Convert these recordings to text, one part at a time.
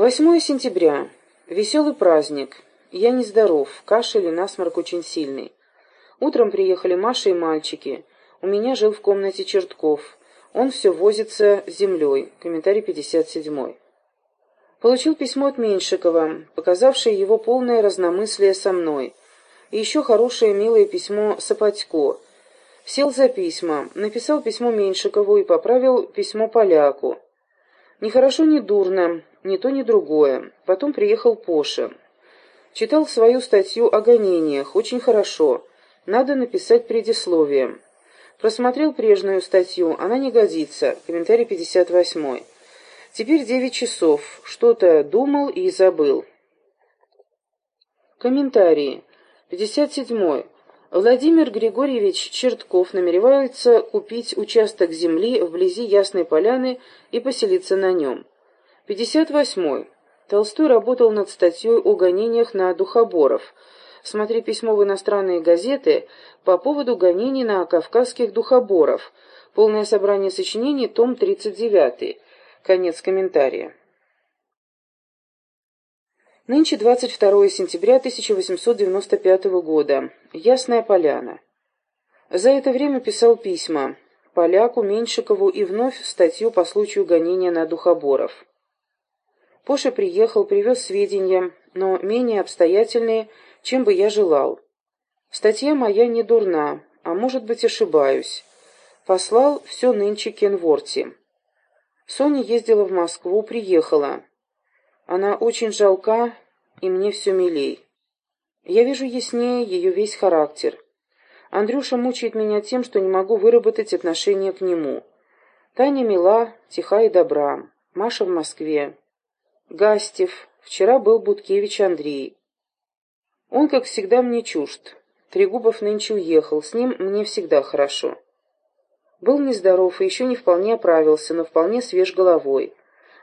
8 сентября. Веселый праздник. Я нездоров, кашель и насморк очень сильный. Утром приехали Маша и мальчики. У меня жил в комнате Чертков. Он все возится с землей. Комментарий 57. Получил письмо от Меньшикова, показавшее его полное разномыслие со мной. И еще хорошее, милое письмо Сапатько. Сел за письма, написал письмо Меньшикову и поправил письмо поляку. Ни хорошо, ни дурно, ни то, ни другое. Потом приехал Поша. Читал свою статью о гонениях, очень хорошо. Надо написать предисловие. Просмотрел прежнюю статью, она не годится. Комментарий 58. Теперь девять часов. Что-то думал и забыл. Комментарии. 57. Владимир Григорьевич Чертков намеревается купить участок земли вблизи Ясной Поляны и поселиться на нем. 58. Толстой работал над статьей о гонениях на духоборов. Смотри письмо в иностранные газеты по поводу гонений на кавказских духоборов. Полное собрание сочинений, том 39. Конец комментария. Нынче 22 сентября 1895 года. Ясная Поляна. За это время писал письма Поляку, Меньшикову и вновь статью по случаю гонения на духоборов. Поша приехал, привез сведения, но менее обстоятельные, чем бы я желал. Статья моя не дурна, а может быть ошибаюсь. Послал все нынче Кенворти. Соня ездила в Москву, приехала. Она очень жалка, и мне все милей. Я вижу яснее ее весь характер. Андрюша мучает меня тем, что не могу выработать отношение к нему. Таня мила, тиха и добра. Маша в Москве. Гастев. Вчера был Буткевич Андрей. Он, как всегда, мне чужд. Трегубов нынче уехал, с ним мне всегда хорошо. Был нездоров и еще не вполне оправился, но вполне свеж головой.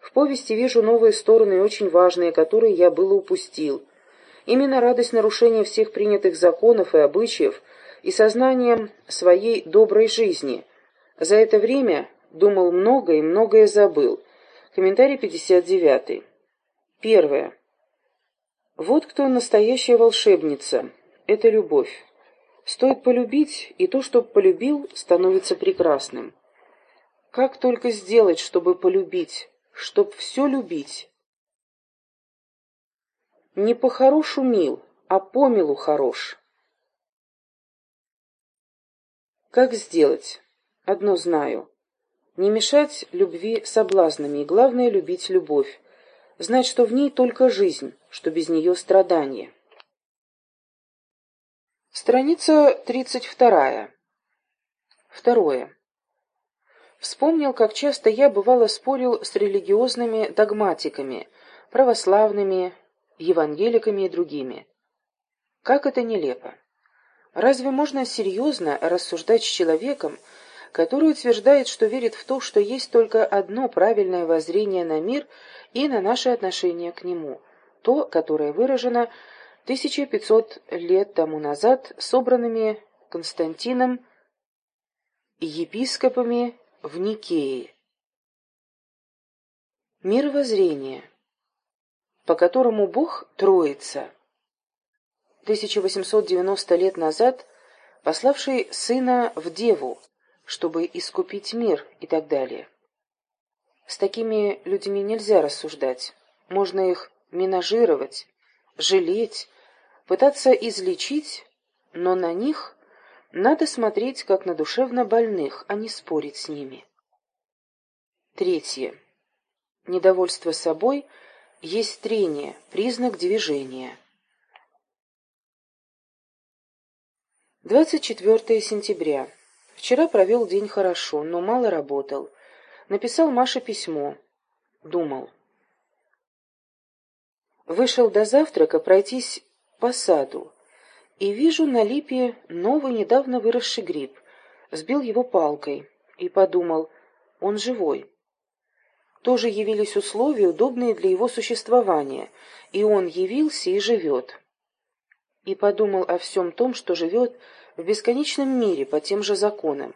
В повести вижу новые стороны, очень важные, которые я было упустил. Именно радость нарушения всех принятых законов и обычаев и сознанием своей доброй жизни. За это время думал много и многое забыл. Комментарий 59. Первое. Вот кто настоящая волшебница. Это любовь. Стоит полюбить, и то, что полюбил, становится прекрасным. Как только сделать, чтобы полюбить? чтоб все любить. Не по-хорошу мил, а по милу хорош. Как сделать? Одно знаю. Не мешать любви соблазнами, и главное — любить любовь. Знать, что в ней только жизнь, что без нее страдание. Страница тридцать вторая. Второе. Вспомнил, как часто я, бывало, спорил с религиозными догматиками, православными, евангеликами и другими. Как это нелепо! Разве можно серьезно рассуждать с человеком, который утверждает, что верит в то, что есть только одно правильное воззрение на мир и на наше отношение к нему, то, которое выражено 1500 лет тому назад собранными Константином епископами в Никее. Мировоззрение, по которому Бог Троица. 1890 лет назад пославший сына в деву, чтобы искупить мир и так далее. С такими людьми нельзя рассуждать. Можно их менажировать, жалеть, пытаться излечить, но на них надо смотреть, как на душевно больных, а не спорить с ними. Третье. Недовольство собой есть трение, признак движения. 24 сентября. Вчера провел день хорошо, но мало работал. Написал Маше письмо. Думал. Вышел до завтрака пройтись по саду и вижу на липе новый недавно выросший гриб. Сбил его палкой и подумал, он живой. Тоже явились условия, удобные для его существования, и он явился и живет. И подумал о всем том, что живет в бесконечном мире по тем же законам,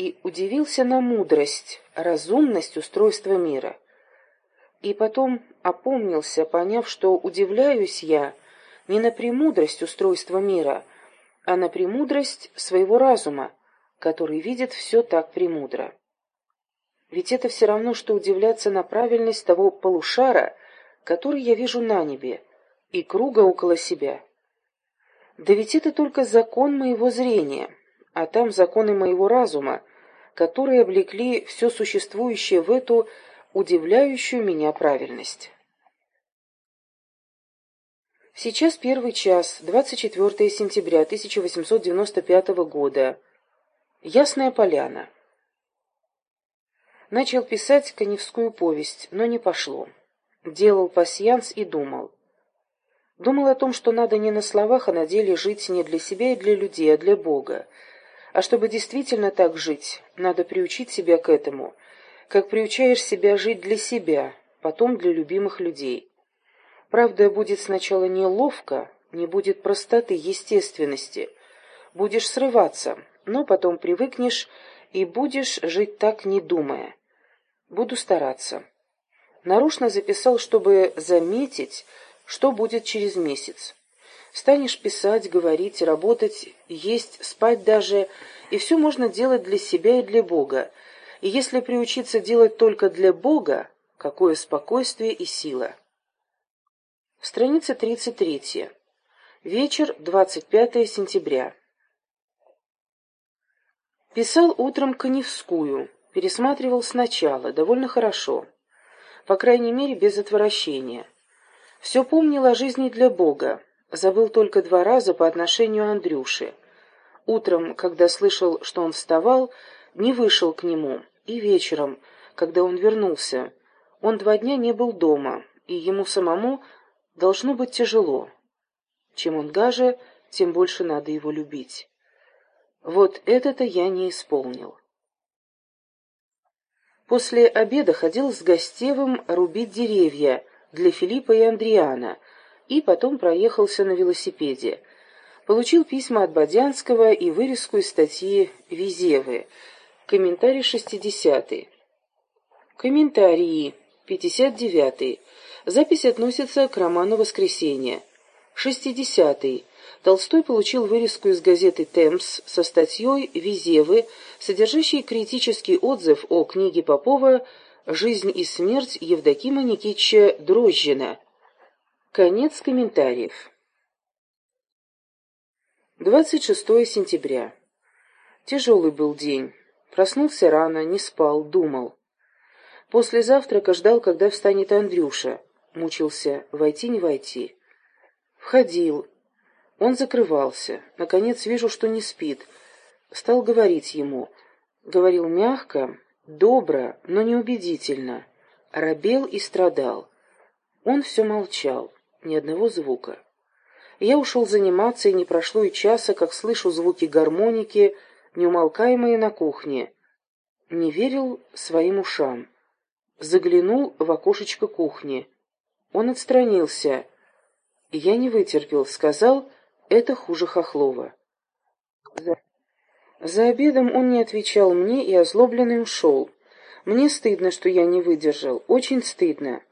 и удивился на мудрость, разумность устройства мира. И потом опомнился, поняв, что удивляюсь я не на премудрость устройства мира, а на премудрость своего разума, который видит все так премудро. Ведь это все равно, что удивляться на правильность того полушара, который я вижу на небе, и круга около себя. Да ведь это только закон моего зрения, а там законы моего разума, которые облекли все существующее в эту удивляющую меня правильность. Сейчас первый час, 24 сентября 1895 года. Ясная поляна. Начал писать коневскую повесть, но не пошло. Делал пасьянс и думал. Думал о том, что надо не на словах, а на деле жить не для себя и для людей, а для Бога. А чтобы действительно так жить, надо приучить себя к этому, как приучаешь себя жить для себя, потом для любимых людей. Правда, будет сначала неловко, не будет простоты, естественности. Будешь срываться, но потом привыкнешь и будешь жить так, не думая. Буду стараться. Нарочно записал, чтобы заметить, что будет через месяц. Станешь писать, говорить, работать, есть, спать даже, и все можно делать для себя и для Бога. И если приучиться делать только для Бога, какое спокойствие и сила. Страница 33. Вечер, 25 сентября. Писал утром Коневскую пересматривал сначала, довольно хорошо. По крайней мере, без отвращения. Все помнил о жизни для Бога. Забыл только два раза по отношению Андрюши. Утром, когда слышал, что он вставал, не вышел к нему. И вечером, когда он вернулся. Он два дня не был дома, и ему самому должно быть тяжело. Чем он гаже, тем больше надо его любить. Вот это-то я не исполнил. После обеда ходил с Гостевым рубить деревья для Филиппа и Андриана, и потом проехался на велосипеде. Получил письма от Бодянского и вырезку из статьи Визевы. Комментарий 60 -й. Комментарии 59 -й. Запись относится к роману «Воскресенье». 60 -й. Толстой получил вырезку из газеты «Темс» со статьей Визевы, содержащей критический отзыв о книге Попова «Жизнь и смерть Евдокима Никитича Дрожжина». Конец комментариев. 26 сентября. Тяжелый был день. Проснулся рано, не спал, думал. После завтрака ждал, когда встанет Андрюша. Мучился, войти не войти. Входил, он закрывался. Наконец вижу, что не спит. Стал говорить ему. Говорил мягко, добро, но неубедительно. Робел и страдал. Он все молчал, ни одного звука. Я ушел заниматься, и не прошло и часа, как слышу звуки гармоники, неумолкаемые на кухне. Не верил своим ушам. Заглянул в окошечко кухни. Он отстранился. Я не вытерпел, сказал это хуже Хохлова. За... За обедом он не отвечал мне и озлобленный ушел. Мне стыдно, что я не выдержал, очень стыдно.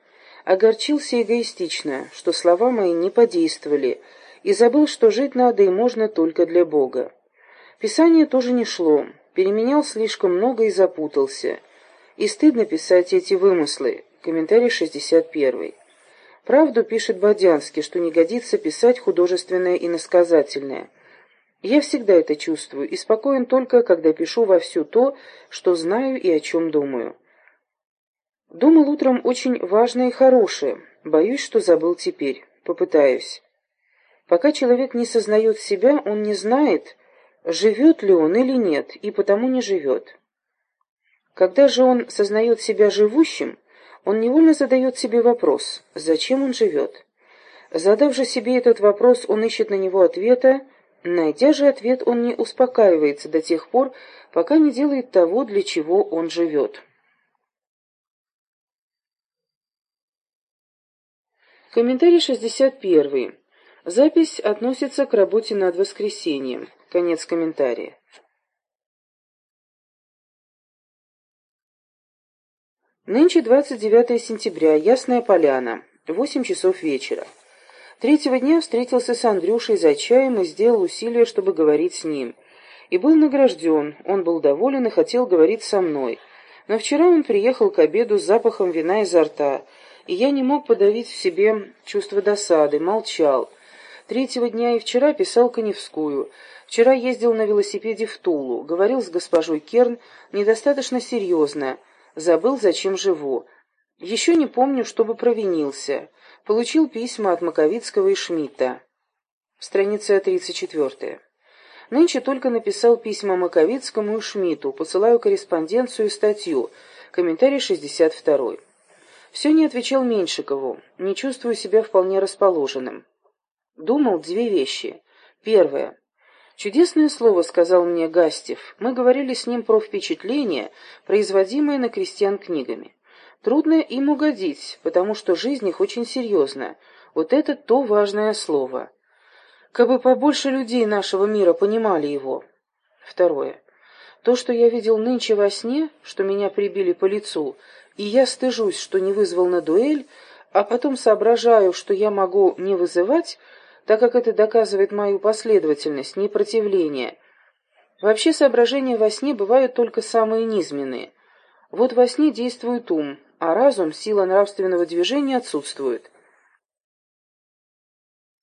Огорчился эгоистично, что слова мои не подействовали, и забыл, что жить надо и можно только для Бога. Писание тоже не шло, переменял слишком много и запутался. И стыдно писать эти вымыслы. Комментарий 61. Правду пишет Бодянский, что не годится писать художественное и насказательное. Я всегда это чувствую и спокоен только, когда пишу вовсю то, что знаю и о чем думаю. Думал утром очень важное и хорошее. Боюсь, что забыл теперь. Попытаюсь. Пока человек не сознает себя, он не знает, живет ли он или нет, и потому не живет. Когда же он сознает себя живущим, он невольно задает себе вопрос, зачем он живет. Задав же себе этот вопрос, он ищет на него ответа, найдя же ответ, он не успокаивается до тех пор, пока не делает того, для чего он живет. Комментарий 61. Запись относится к работе над воскресеньем. Конец комментария. Нынче 29 сентября, Ясная Поляна, 8 часов вечера. Третьего дня встретился с Андрюшей за чаем и сделал усилие, чтобы говорить с ним. И был награжден, он был доволен и хотел говорить со мной. Но вчера он приехал к обеду с запахом вина изо рта, и я не мог подавить в себе чувство досады, молчал. Третьего дня и вчера писал Коневскую. Вчера ездил на велосипеде в Тулу, говорил с госпожой Керн недостаточно серьезно, Забыл, зачем живу. Еще не помню, чтобы провинился. Получил письма от Маковицкого и Шмидта. Страница 34. Нынче только написал письма Маковицкому и Шмидту, посылаю корреспонденцию и статью. Комментарий 62. Все не отвечал Меньшикову, не чувствую себя вполне расположенным. Думал две вещи. Первое. «Чудесное слово», — сказал мне Гастев. «Мы говорили с ним про впечатления, производимые на крестьян книгами. Трудно им угодить, потому что жизнь их очень серьезная. Вот это то важное слово. Кабы побольше людей нашего мира понимали его». Второе. То, что я видел нынче во сне, что меня прибили по лицу, и я стыжусь, что не вызвал на дуэль, а потом соображаю, что я могу не вызывать, так как это доказывает мою последовательность, непротивление. Вообще соображения во сне бывают только самые низменные. Вот во сне действует ум, а разум, сила нравственного движения отсутствует.